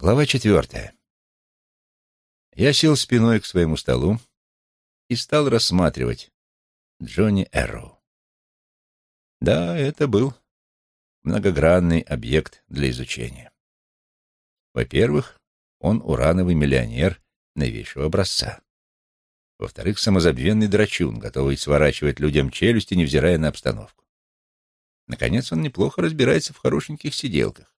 Глава четвертая. Я сел спиной к своему столу и стал рассматривать Джонни Эрроу. Да, это был многогранный объект для изучения. Во-первых, он урановый миллионер новейшего образца. Во-вторых, самозабвенный драчун, готовый сворачивать людям челюсти, невзирая на обстановку. Наконец, он неплохо разбирается в хорошеньких сиделках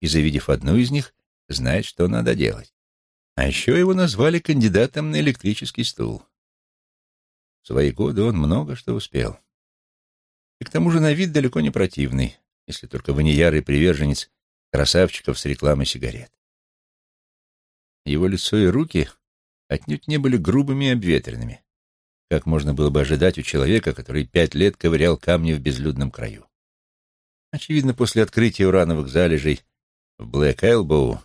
и, завидев одну из них, знает, что надо делать. А еще его назвали кандидатом на электрический стул. В свои годы он много что успел. И к тому же на вид далеко не противный, если только вы не ярый приверженец красавчиков с рекламой сигарет. Его лицо и руки отнюдь не были грубыми и обветренными, как можно было бы ожидать у человека, который пять лет ковырял камни в безлюдном краю. Очевидно, после открытия урановых залежей в Блэк Элбоу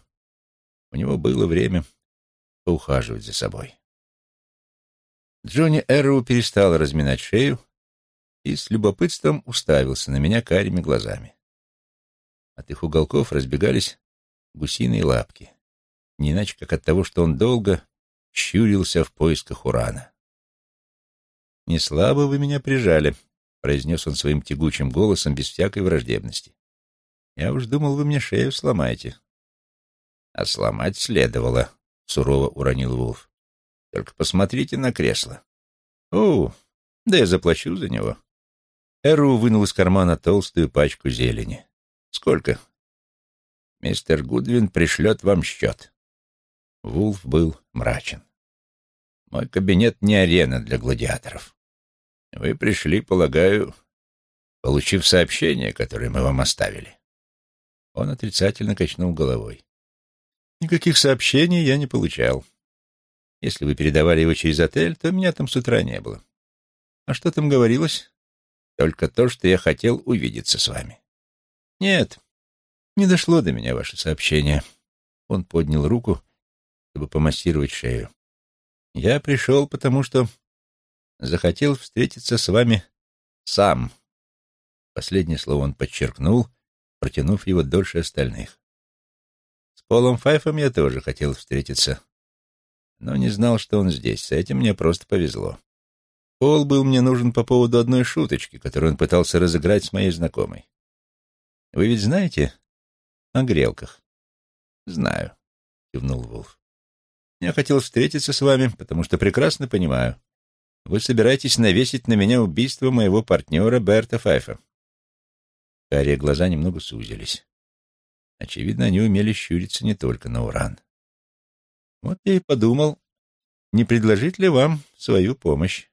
у него было время поухаживать за собой. Джонни Эрроу перестал разминать шею и с любопытством уставился на меня карими глазами. От их уголков разбегались гусиные лапки, не иначе как от того, что он долго щурился в поисках урана. «Не слабо вы меня прижали», — произнес он своим тягучим голосом без всякой враждебности. «Я уж думал, вы мне шею сломаете». «А сломать следовало», — сурово уронил Вулф. «Только посмотрите на кресло». «О, да я заплачу за него». Эру вынул из кармана толстую пачку зелени. «Сколько?» «Мистер Гудвин пришлет вам счет». Вулф был мрачен. «Мой кабинет не арена для гладиаторов. Вы пришли, полагаю, получив сообщение, которое мы вам оставили». Он отрицательно качнул головой. Никаких сообщений я не получал. Если вы передавали его через отель, то меня там с утра не было. А что там говорилось? Только то, что я хотел увидеться с вами. Нет, не дошло до меня ваше сообщение. Он поднял руку, чтобы помассировать шею. Я пришел, потому что захотел встретиться с вами сам. Последнее слово он подчеркнул, протянув его дольше остальных. Полом Файфом я тоже хотел встретиться, но не знал, что он здесь. С этим мне просто повезло. Пол был мне нужен по поводу одной шуточки, которую он пытался разыграть с моей знакомой. Вы ведь знаете о грелках? Знаю, кивнул Вулф. Я хотел встретиться с вами, потому что прекрасно понимаю. Вы собираетесь навесить на меня убийство моего партнера Берта Файфа. Карие глаза немного сузились. Очевидно, они умели щуриться не только на уран. Вот я и подумал, не предложить ли вам свою помощь.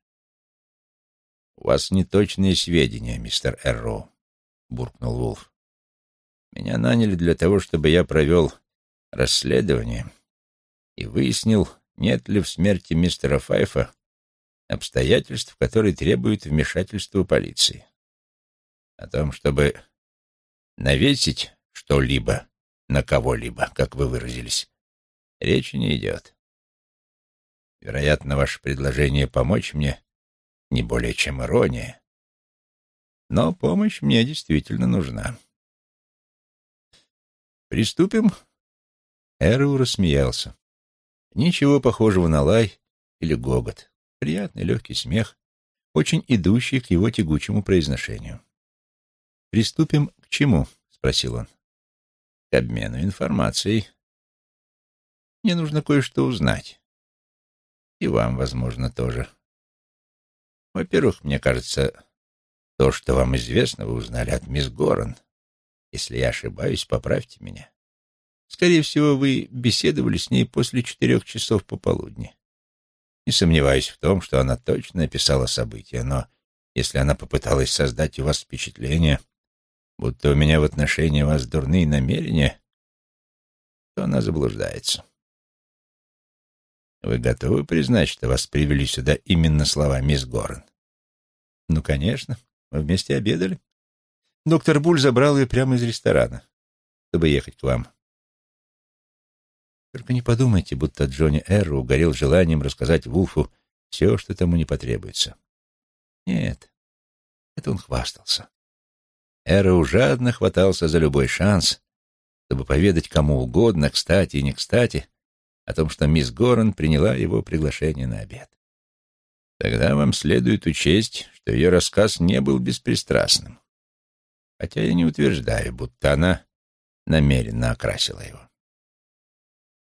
— У вас неточные сведения, мистер Эрроу, — буркнул Вулф. — Меня наняли для того, чтобы я провел расследование и выяснил, нет ли в смерти мистера Файфа обстоятельств, которые требуют вмешательства полиции. О том, чтобы навесить что-либо на кого-либо, как вы выразились, речи не идет. Вероятно, ваше предложение помочь мне не более чем ирония. Но помощь мне действительно нужна. Приступим? Эру рассмеялся. Ничего похожего на лай или гогот. Приятный легкий смех, очень идущий к его тягучему произношению. «Приступим к чему?» — спросил он к обмену информацией. Мне нужно кое-что узнать. И вам, возможно, тоже. Во-первых, мне кажется, то, что вам известно, вы узнали от мисс Горан. Если я ошибаюсь, поправьте меня. Скорее всего, вы беседовали с ней после четырех часов пополудни. Не сомневаюсь в том, что она точно описала события, но если она попыталась создать у вас впечатление, будто у меня в отношении вас дурные намерения, то она заблуждается. Вы готовы признать, что вас привели сюда именно слова мисс Горн? Ну, конечно. Мы вместе обедали. Доктор Буль забрал ее прямо из ресторана, чтобы ехать к вам. Только не подумайте, будто Джонни Эрру угорел желанием рассказать Вулфу все, что тому не потребуется. Нет, это он хвастался. Эроу жадно хватался за любой шанс, чтобы поведать кому угодно, кстати и не кстати, о том, что мисс Горан приняла его приглашение на обед. Тогда вам следует учесть, что ее рассказ не был беспристрастным. Хотя я не утверждаю, будто она намеренно окрасила его.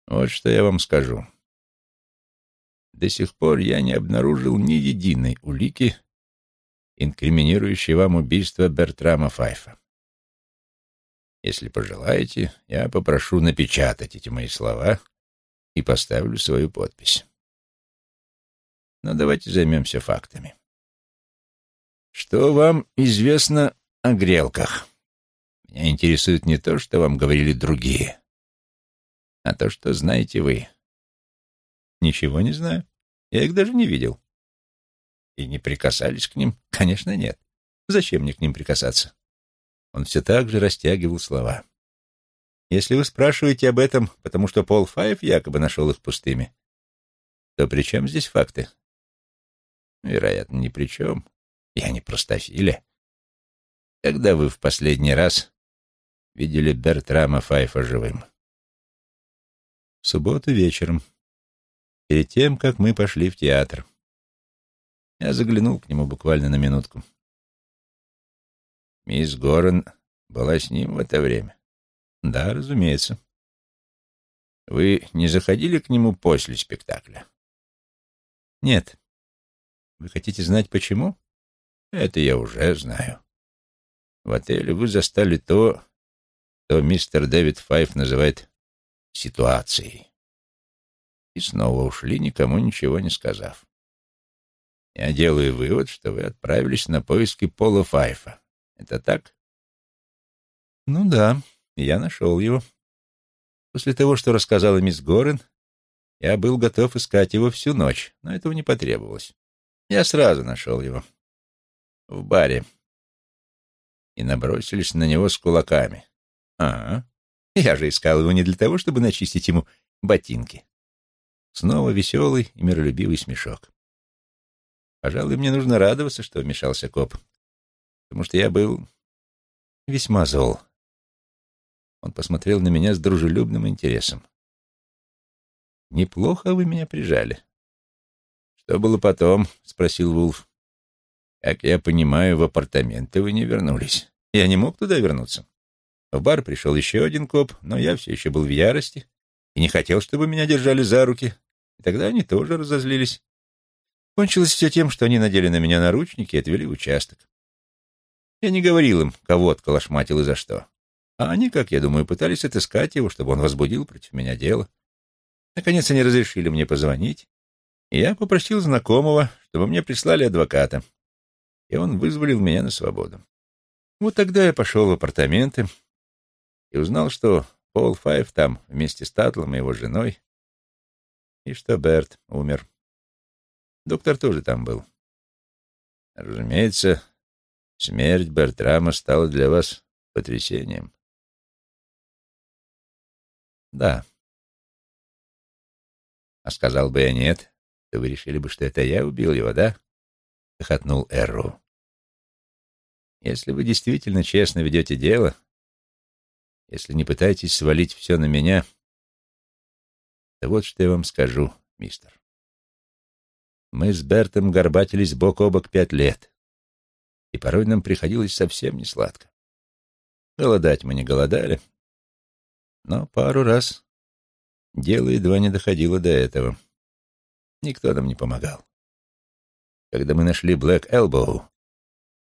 Вот что я вам скажу. До сих пор я не обнаружил ни единой улики, инкриминирующей вам убийство Бертрама Файфа. Если пожелаете, я попрошу напечатать эти мои слова и поставлю свою подпись. Но давайте займемся фактами. Что вам известно о грелках? Меня интересует не то, что вам говорили другие, а то, что знаете вы. Ничего не знаю. Я их даже не видел. И не прикасались к ним? Конечно, нет. Зачем мне к ним прикасаться? Он все так же растягивал слова. Если вы спрашиваете об этом, потому что Пол Файв якобы нашел их пустыми, то при чем здесь факты? Вероятно, ни при чем. Я не простофиля. Когда вы в последний раз видели Бертрама Файфа живым? В субботу вечером, перед тем, как мы пошли в театр. Я заглянул к нему буквально на минутку. Мисс Горан была с ним в это время. Да, разумеется. Вы не заходили к нему после спектакля? Нет. Вы хотите знать, почему? Это я уже знаю. В отеле вы застали то, что мистер Дэвид Файф называет ситуацией. И снова ушли, никому ничего не сказав. Я делаю вывод, что вы отправились на поиски Пола Файфа. Это так? Ну да, я нашел его. После того, что рассказала мисс Горен, я был готов искать его всю ночь, но этого не потребовалось. Я сразу нашел его. В баре. И набросились на него с кулаками. А, я же искал его не для того, чтобы начистить ему ботинки. Снова веселый и миролюбивый смешок. Пожалуй, мне нужно радоваться, что вмешался коп, потому что я был весьма зол. Он посмотрел на меня с дружелюбным интересом. «Неплохо вы меня прижали». «Что было потом?» — спросил Вулф. «Как я понимаю, в апартаменты вы не вернулись. Я не мог туда вернуться. В бар пришел еще один коп, но я все еще был в ярости и не хотел, чтобы меня держали за руки. И тогда они тоже разозлились. Кончилось все тем, что они надели на меня наручники и отвели в участок. Я не говорил им, кого отколошматил и за что. А они, как я думаю, пытались отыскать его, чтобы он возбудил против меня дело. Наконец они разрешили мне позвонить, и я попросил знакомого, чтобы мне прислали адвоката, и он вызволил меня на свободу. Вот тогда я пошел в апартаменты и узнал, что Пол Файв там вместе с Татлом и его женой, и что Берт умер. Доктор тоже там был. Разумеется, смерть Бертрама стала для вас потрясением. Да. А сказал бы я нет, то вы решили бы, что это я убил его, да? Хохотнул Эрру. Если вы действительно честно ведете дело, если не пытаетесь свалить все на меня, то вот что я вам скажу, мистер. Мы с Бертом горбатились бок о бок пять лет, и порой нам приходилось совсем не сладко. Голодать мы не голодали, но пару раз дело едва не доходило до этого. Никто нам не помогал. Когда мы нашли Блэк Элбоу,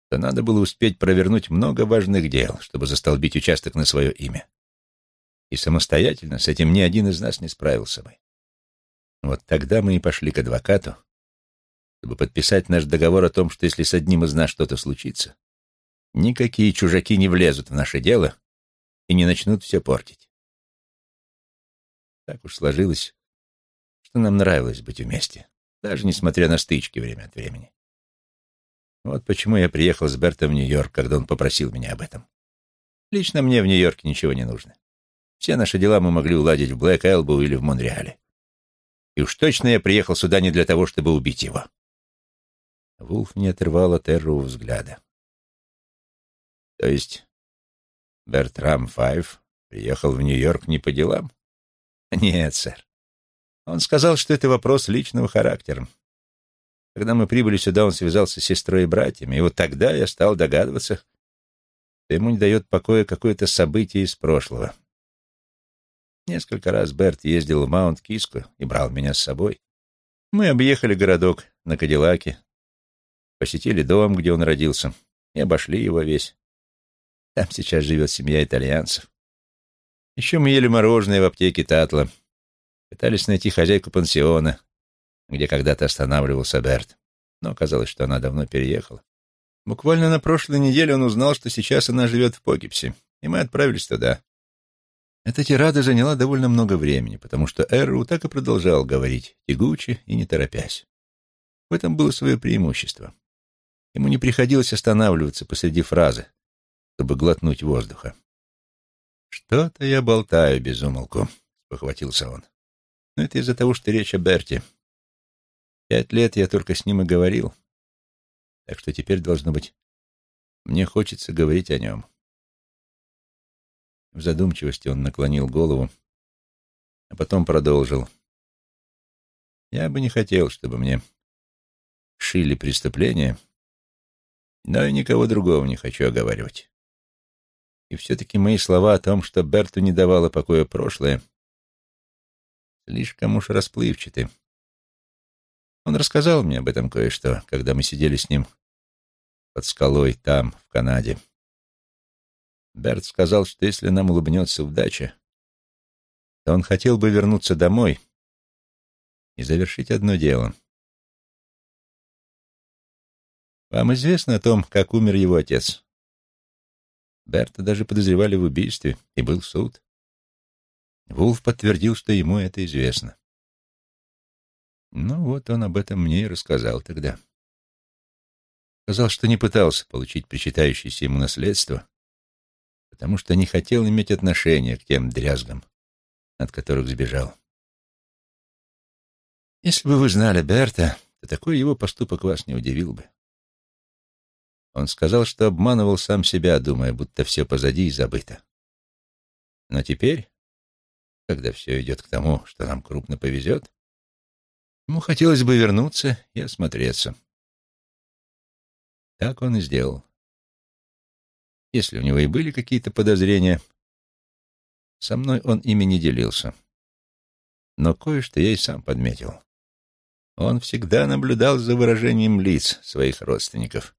то надо было успеть провернуть много важных дел, чтобы застолбить участок на свое имя. И самостоятельно с этим ни один из нас не справился бы. Вот тогда мы и пошли к адвокату, чтобы подписать наш договор о том, что если с одним из нас что-то случится, никакие чужаки не влезут в наше дело и не начнут все портить. Так уж сложилось, что нам нравилось быть вместе, даже несмотря на стычки время от времени. Вот почему я приехал с Бертом в Нью-Йорк, когда он попросил меня об этом. Лично мне в Нью-Йорке ничего не нужно. Все наши дела мы могли уладить в Блэк Элбоу или в Монреале. И уж точно я приехал сюда не для того, чтобы убить его. Вулф не отрывал от Эрру взгляда. То есть Бертрам Файв Приехал в Нью-Йорк не по делам? Нет, сэр. Он сказал, что это вопрос личного характера. Когда мы прибыли сюда, он связался с сестрой и братьями, и вот тогда я стал догадываться, что ему не дает покоя какое-то событие из прошлого. Несколько раз Берт ездил в Маунт-Киску и брал меня с собой. Мы объехали городок на Кадиллаке, посетили дом, где он родился, и обошли его весь. Там сейчас живет семья итальянцев. Еще мы ели мороженое в аптеке Татла, пытались найти хозяйку пансиона, где когда-то останавливался Берт, но оказалось, что она давно переехала. Буквально на прошлой неделе он узнал, что сейчас она живет в Покипсе, и мы отправились туда. Эта тирада заняла довольно много времени, потому что Эрру так и продолжал говорить, тягуче и не торопясь. В этом было свое преимущество. Ему не приходилось останавливаться посреди фразы, чтобы глотнуть воздуха. «Что-то я болтаю без умолку», — похватился он. «Но это из-за того, что речь о Берте. Пять лет я только с ним и говорил, так что теперь, должно быть, мне хочется говорить о нем». В задумчивости он наклонил голову, а потом продолжил. «Я бы не хотел, чтобы мне шили преступления, но и никого другого не хочу оговаривать. И все-таки мои слова о том, что Берту не давало покоя прошлое, слишком уж расплывчаты. Он рассказал мне об этом кое-что, когда мы сидели с ним под скалой там, в Канаде. Берт сказал, что если нам улыбнется удача, то он хотел бы вернуться домой и завершить одно дело. Вам известно о том, как умер его отец? Берта даже подозревали в убийстве, и был суд. Вулф подтвердил, что ему это известно. Ну вот он об этом мне и рассказал тогда. Сказал, что не пытался получить причитающееся ему наследство, потому что не хотел иметь отношения к тем дрязгам, от которых сбежал. Если бы вы знали Берта, то такой его поступок вас не удивил бы. Он сказал, что обманывал сам себя, думая, будто все позади и забыто. Но теперь, когда все идет к тому, что нам крупно повезет, ему хотелось бы вернуться и осмотреться. Так он и сделал. Если у него и были какие-то подозрения, со мной он ими не делился. Но кое-что я и сам подметил. Он всегда наблюдал за выражением лиц своих родственников,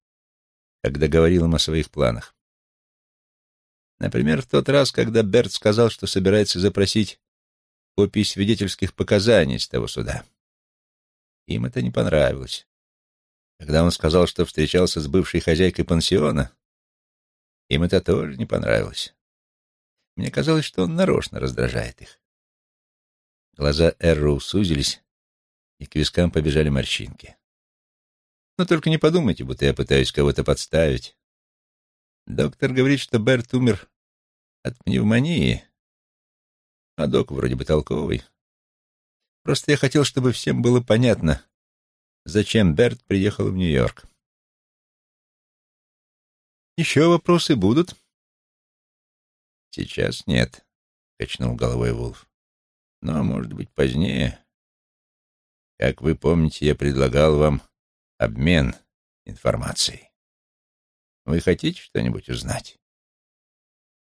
когда говорил им о своих планах. Например, в тот раз, когда Берт сказал, что собирается запросить копии свидетельских показаний с того суда. Им это не понравилось. Когда он сказал, что встречался с бывшей хозяйкой пансиона, им это тоже не понравилось. Мне казалось, что он нарочно раздражает их. Глаза Эрроу сузились, и к вискам побежали морщинки. Но только не подумайте, будто я пытаюсь кого-то подставить. Доктор говорит, что Берт умер от пневмонии, а док вроде бы толковый. Просто я хотел, чтобы всем было понятно, зачем Берт приехал в Нью-Йорк. Еще вопросы будут? Сейчас нет, качнул головой Вулф. Но, может быть, позднее. Как вы помните, я предлагал вам обмен информацией. Вы хотите что-нибудь узнать?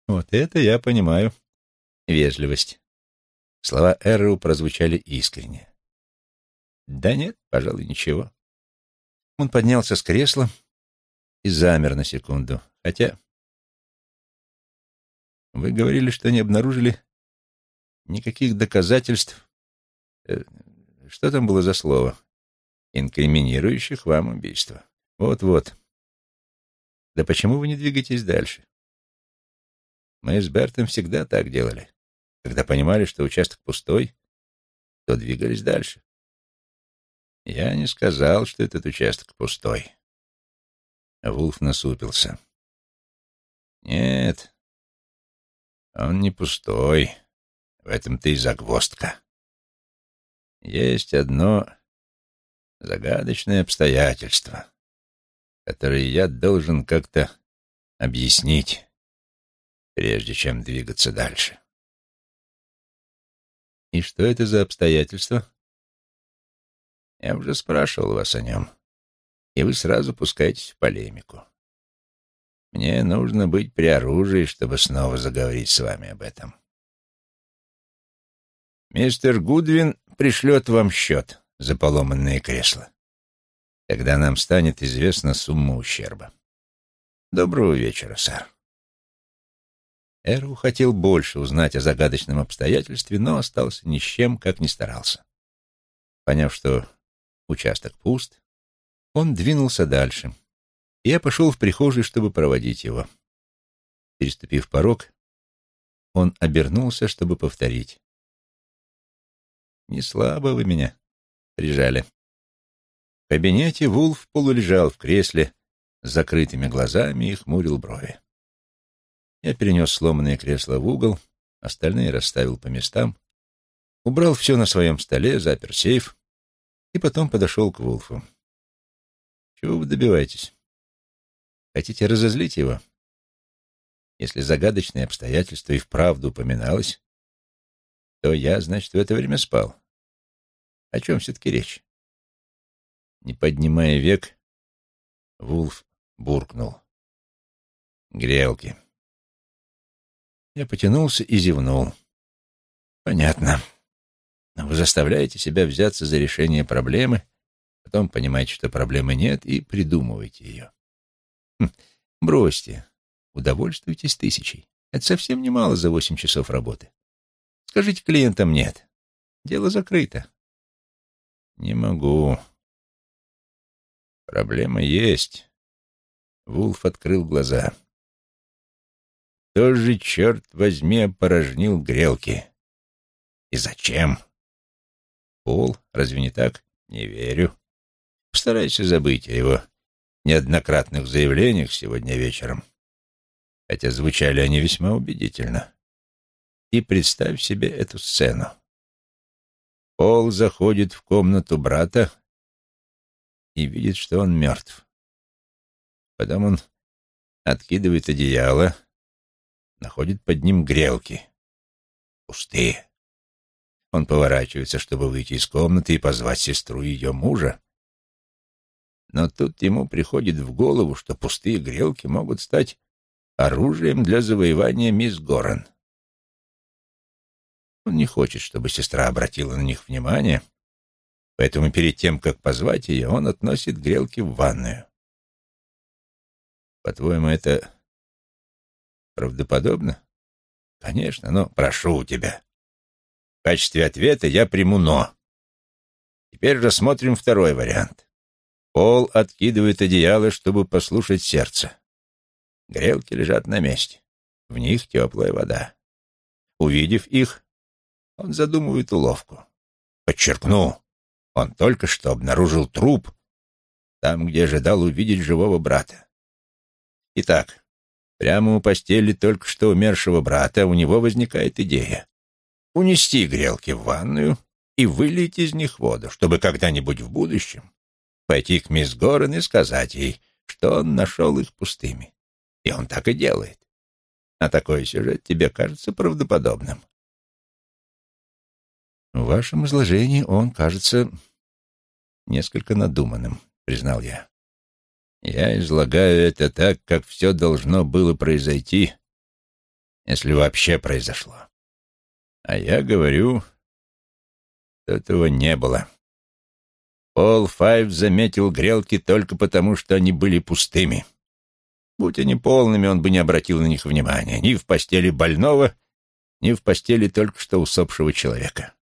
Вот это я понимаю. Вежливость. Слова Эрроу прозвучали искренне. Да нет, пожалуй, ничего. Он поднялся с кресла и замер на секунду. Хотя... Вы говорили, что не обнаружили никаких доказательств. Э, что там было за слово? Инкриминирующих вам убийство. Вот-вот. Да почему вы не двигаетесь дальше? Мы с Бертом всегда так делали. Когда понимали, что участок пустой, то двигались дальше. Я не сказал, что этот участок пустой. Вулф насупился. «Нет, он не пустой. В этом-то и загвоздка. Есть одно загадочное обстоятельство, которое я должен как-то объяснить. прежде чем двигаться дальше. И что это за обстоятельство? Я уже спрашивал вас о нем, и вы сразу пускаетесь в полемику. Мне нужно быть при оружии, чтобы снова заговорить с вами об этом. Мистер Гудвин пришлет вам счет за поломанные кресла, когда нам станет известна сумма ущерба. Доброго вечера, сэр. Эру хотел больше узнать о загадочном обстоятельстве, но остался ни с чем, как ни старался. Поняв, что участок пуст, он двинулся дальше, я пошел в прихожую, чтобы проводить его. Переступив порог, он обернулся, чтобы повторить. «Не слабо вы меня прижали». В кабинете Вулф полулежал в кресле с закрытыми глазами и хмурил брови. Я перенес сломанное кресло в угол, остальные расставил по местам, убрал все на своем столе, запер сейф и потом подошел к Вулфу. «Чего вы добиваетесь? Хотите разозлить его? Если загадочное обстоятельство и вправду упоминалось, то я, значит, в это время спал. О чем все-таки речь?» Не поднимая век, Вулф буркнул. «Грелки». Я потянулся и зевнул. Понятно. Но вы заставляете себя взяться за решение проблемы, потом понимаете, что проблемы нет, и придумываете ее. Хм, бросьте. Удовольствуйтесь тысячей. Это совсем немало за восемь часов работы. Скажите клиентам нет. Дело закрыто. Не могу. Проблема есть. Вулф открыл глаза. Кто же, черт возьми, опорожнил грелки? И зачем? Пол, разве не так? Не верю. Постарайся забыть о его неоднократных заявлениях сегодня вечером, хотя звучали они весьма убедительно. И представь себе эту сцену. Пол заходит в комнату брата и видит, что он мертв. Потом он откидывает одеяло, находит под ним грелки. Пустые. Он поворачивается, чтобы выйти из комнаты и позвать сестру ее мужа. Но тут ему приходит в голову, что пустые грелки могут стать оружием для завоевания мисс Горан. Он не хочет, чтобы сестра обратила на них внимание, поэтому перед тем, как позвать ее, он относит грелки в ванную. По-твоему, это Правдоподобно? Конечно, но прошу тебя. В качестве ответа я приму «но». Теперь рассмотрим второй вариант. Пол откидывает одеяло, чтобы послушать сердце. Грелки лежат на месте. В них теплая вода. Увидев их, он задумывает уловку. Подчеркну, он только что обнаружил труп там, где ожидал увидеть живого брата. Итак, Прямо у постели только что умершего брата у него возникает идея. Унести грелки в ванную и вылить из них воду, чтобы когда-нибудь в будущем пойти к мисс Горен и сказать ей, что он нашел их пустыми. И он так и делает. А такой сюжет тебе кажется правдоподобным? В вашем изложении он кажется несколько надуманным, признал я. Я излагаю это так, как все должно было произойти, если вообще произошло. А я говорю, этого не было. Пол Файв заметил грелки только потому, что они были пустыми. Будь они полными, он бы не обратил на них внимания ни в постели больного, ни в постели только что усопшего человека.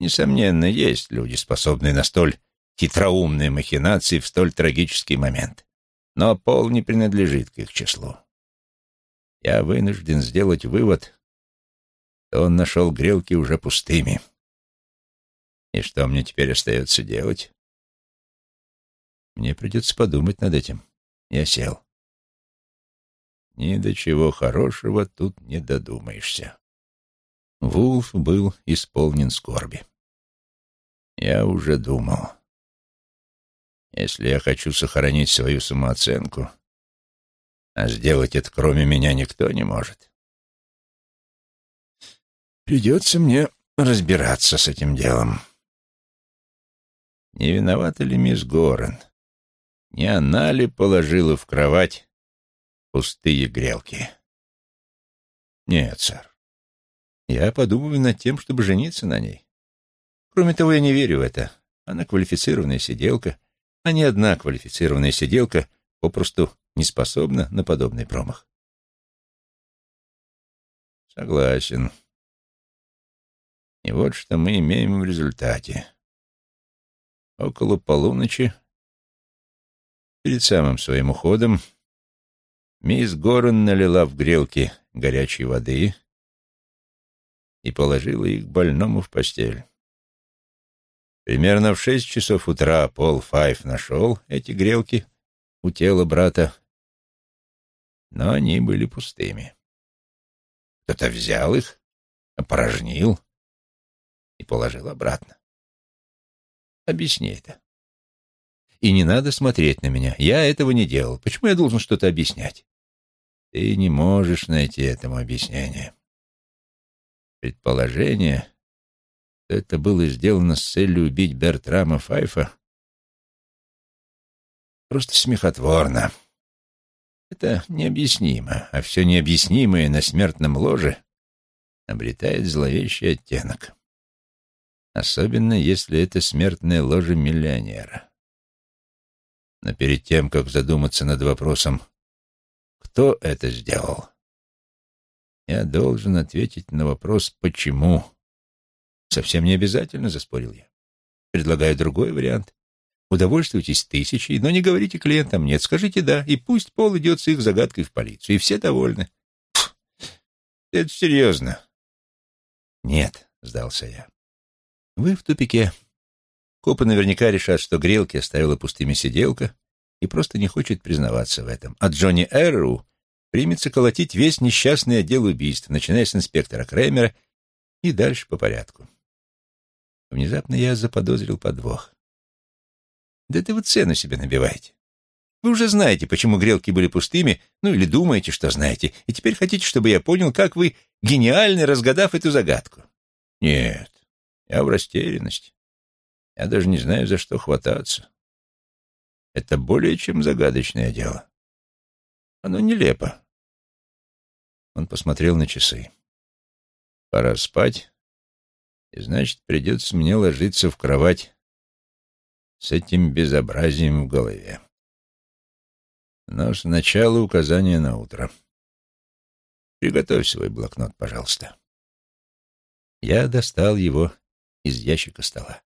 Несомненно, есть люди, способные на столь хитроумные махинации в столь трагический момент. Но Пол не принадлежит к их числу. Я вынужден сделать вывод, что он нашел грелки уже пустыми. И что мне теперь остается делать? Мне придется подумать над этим. Я сел. Ни до чего хорошего тут не додумаешься. Вулф был исполнен скорби. Я уже думал. Если я хочу сохранить свою самооценку, А сделать это кроме меня никто не может. Придется мне разбираться с этим делом. Не виновата ли мисс Горен? Не она ли положила в кровать пустые грелки? Нет, сэр. Я подумываю над тем, чтобы жениться на ней. Кроме того, я не верю в это. Она квалифицированная сиделка, а ни одна квалифицированная сиделка попросту не способна на подобный промах. Согласен. И вот что мы имеем в результате. Около полуночи, перед самым своим уходом, мисс Горн налила в грелки горячей воды и положила их больному в постель. Примерно в шесть часов утра Пол Файф нашел эти грелки у тела брата, но они были пустыми. Кто-то взял их, опорожнил и положил обратно. Объясни это. И не надо смотреть на меня. Я этого не делал. Почему я должен что-то объяснять? Ты не можешь найти этому объяснение. Предположение это было сделано с целью убить Бертрама Файфа, просто смехотворно. Это необъяснимо, а все необъяснимое на смертном ложе обретает зловещий оттенок. Особенно, если это смертное ложе миллионера. Но перед тем, как задуматься над вопросом, кто это сделал, я должен ответить на вопрос «почему?». Совсем не обязательно, заспорил я. Предлагаю другой вариант. Удовольствуйтесь тысячей, но не говорите клиентам «нет», скажите «да», и пусть Пол идет с их загадкой в полицию, и все довольны. Это серьезно. Нет, сдался я. Вы в тупике. Копы наверняка решат, что грелки оставила пустыми сиделка и просто не хочет признаваться в этом. А Джонни Эрру примется колотить весь несчастный отдел убийств, начиная с инспектора Кремера и дальше по порядку. Внезапно я заподозрил подвох. Да это вы цену себе набиваете. Вы уже знаете, почему грелки были пустыми, ну или думаете, что знаете, и теперь хотите, чтобы я понял, как вы гениальны, разгадав эту загадку. Нет, я в растерянности. Я даже не знаю, за что хвататься. Это более чем загадочное дело. Оно нелепо. Он посмотрел на часы. Пора спать, и значит, придется мне ложиться в кровать с этим безобразием в голове. Но сначала указание на утро. Приготовь свой блокнот, пожалуйста. Я достал его из ящика стола.